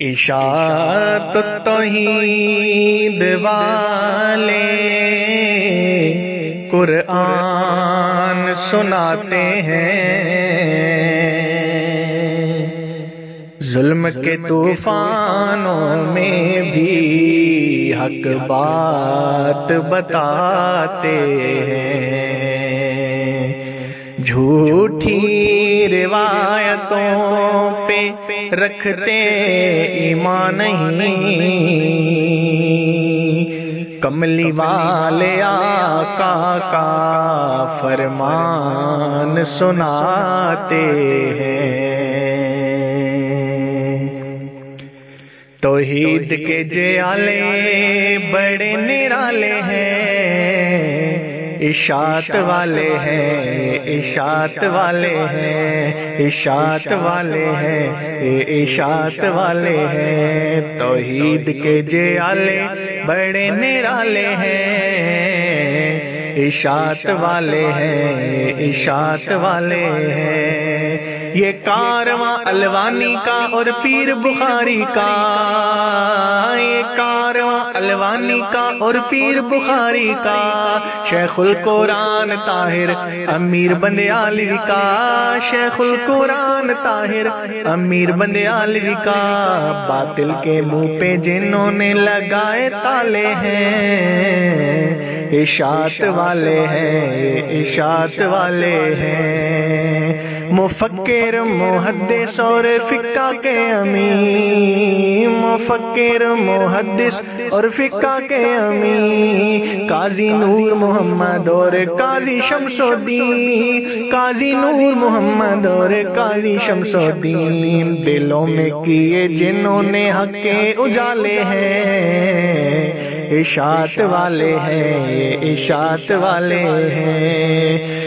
اشاعت توحید والے قرآن سناتے ہیں۔ ظلم کے طوفانوں میں بھی حق بات بتاتے ہیں۔ جھوٹھی روایتوں رکھتے ایمان نہیں کملی والے آقا کا فرمان سناتے ہیں۔ توحید کے جیالے بڑے نرالے ہیں۔ اشاعت والے ہیں، اشاعت والے ہیں، اشاعت والے ہیں، اشاعت والے ہیں، توحید کے جے آلے بڑے نرالے ہیں، اشاعت والے ہیں، اشاعت والے ہیں، یہ کارواں الوانی کا اور پیر بخاری کا الوانی کا اور پیر بخاری کا شیخ القرآن طاہر امیر بندے عالوی کا شیخ القرآن طاہر امیر بندے عالوی کا۔ باطل کے منہ پہ جنہوں نے لگائے تالے ہیں اشاعت والے ہیں اشاعت والے ہیں۔ مفکر محدث اور فقہ کے امی مفکر محدث اور فقہ کے امی قاضی نور محمد اور قاضی شمس الدین قاضی نور محمد اور قاضی شمس الدین دلوں میں کیے جنہوں نے حق کے اجالے ہیں۔ اشاعت والے ہیں اشاعت والے ہیں۔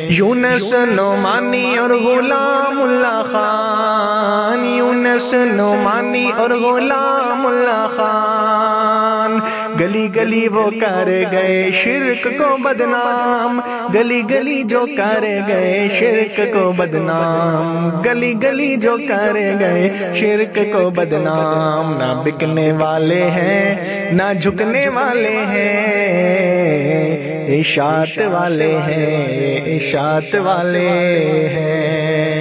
یونس نعمانی اور غلام اللہ خان، یونس نعمانی اور غلام اللہ خان۔ گلی گلی وہ کر گئے شرک کو بدنام، گلی گلی جو کر گئے شرک کو بدنام۔ گلی گلی جو کر گئے شرک کو بدنام۔ نہ بکنے والے ہیں، نہ جھکنے والے ہیں۔ اشاعت والے ہیں اشاعت والے ہیں۔